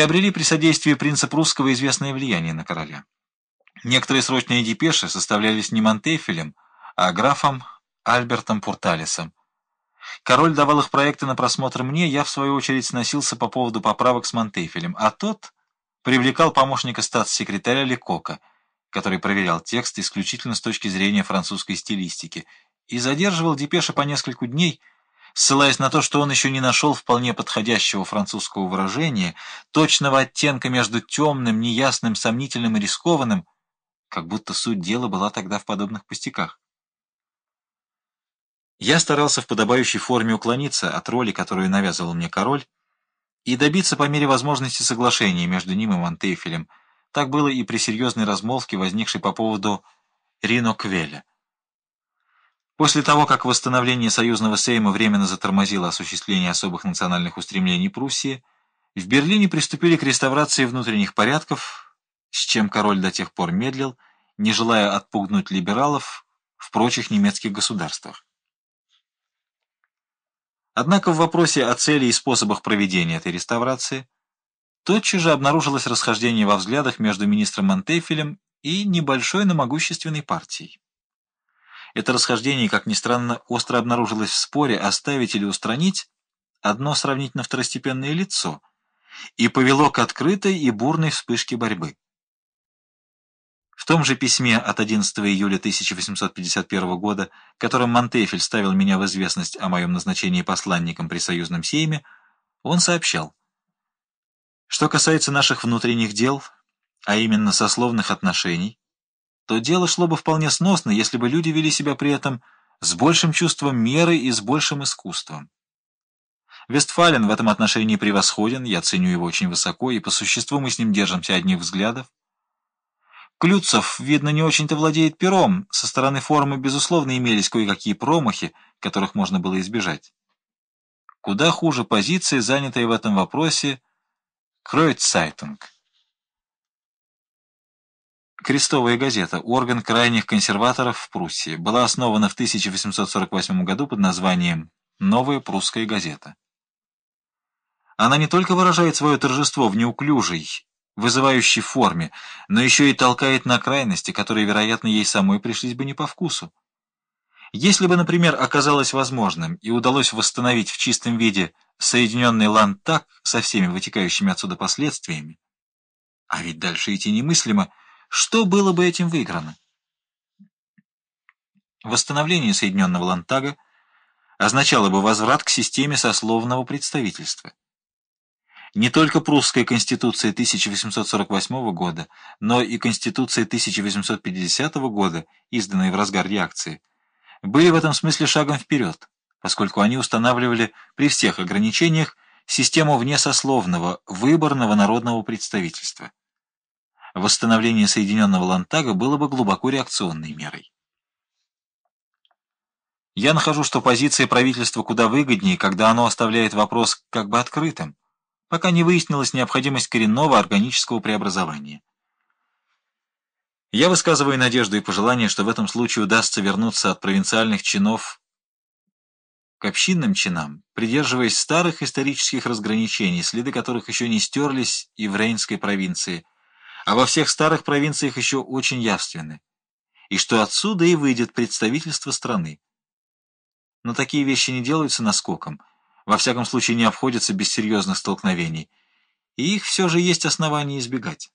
приобрели при содействии принца прусского известное влияние на короля. Некоторые срочные депеши составлялись не Монтефелем, а графом Альбертом Пурталисом. Король давал их проекты на просмотр мне, я, в свою очередь, сносился по поводу поправок с Монтефелем, а тот привлекал помощника статс-секретаря Лекока, который проверял текст исключительно с точки зрения французской стилистики, и задерживал депеши по нескольку дней, ссылаясь на то, что он еще не нашел вполне подходящего французского выражения, точного оттенка между темным, неясным, сомнительным и рискованным, как будто суть дела была тогда в подобных пустяках. Я старался в подобающей форме уклониться от роли, которую навязывал мне король, и добиться по мере возможности соглашения между ним и Монтейфелем. Так было и при серьезной размолвке, возникшей по поводу Рино Квеля. После того, как восстановление союзного сейма временно затормозило осуществление особых национальных устремлений Пруссии, в Берлине приступили к реставрации внутренних порядков, с чем король до тех пор медлил, не желая отпугнуть либералов в прочих немецких государствах. Однако в вопросе о цели и способах проведения этой реставрации тотчас же обнаружилось расхождение во взглядах между министром Монтефелем и небольшой, но могущественной партией. Это расхождение, как ни странно, остро обнаружилось в споре оставить или устранить одно сравнительно второстепенное лицо и повело к открытой и бурной вспышке борьбы. В том же письме от 11 июля 1851 года, которым Монтефель ставил меня в известность о моем назначении посланником при союзном сейме, он сообщал, что касается наших внутренних дел, а именно сословных отношений, то дело шло бы вполне сносно, если бы люди вели себя при этом с большим чувством меры и с большим искусством. Вестфален в этом отношении превосходен, я ценю его очень высоко, и по существу мы с ним держимся одних взглядов. Клюцов, видно, не очень-то владеет пером, со стороны формы, безусловно, имелись кое-какие промахи, которых можно было избежать. Куда хуже позиции, занятые в этом вопросе Кройццайтунг. Крестовая газета, орган крайних консерваторов в Пруссии, была основана в 1848 году под названием «Новая прусская газета». Она не только выражает свое торжество в неуклюжей, вызывающей форме, но еще и толкает на крайности, которые, вероятно, ей самой пришлись бы не по вкусу. Если бы, например, оказалось возможным и удалось восстановить в чистом виде Соединенный Ландтаг со всеми вытекающими отсюда последствиями, а ведь дальше идти немыслимо, что было бы этим выиграно? Восстановление Соединенного Лантага означало бы возврат к системе сословного представительства. Не только прусская конституция 1848 года, но и конституция 1850 года, изданная в разгар реакции, были в этом смысле шагом вперед, поскольку они устанавливали при всех ограничениях систему внесословного, выборного народного представительства восстановление Соединенного Лантага было бы глубоко реакционной мерой. Я нахожу, что позиция правительства куда выгоднее, когда оно оставляет вопрос как бы открытым, пока не выяснилась необходимость коренного органического преобразования. Я высказываю надежду и пожелание, что в этом случае удастся вернуться от провинциальных чинов к общинным чинам, придерживаясь старых исторических разграничений, следы которых еще не стерлись и в Рейнской провинции – а во всех старых провинциях еще очень явственны, и что отсюда и выйдет представительство страны. Но такие вещи не делаются наскоком, во всяком случае не обходятся без серьезных столкновений, и их все же есть основания избегать.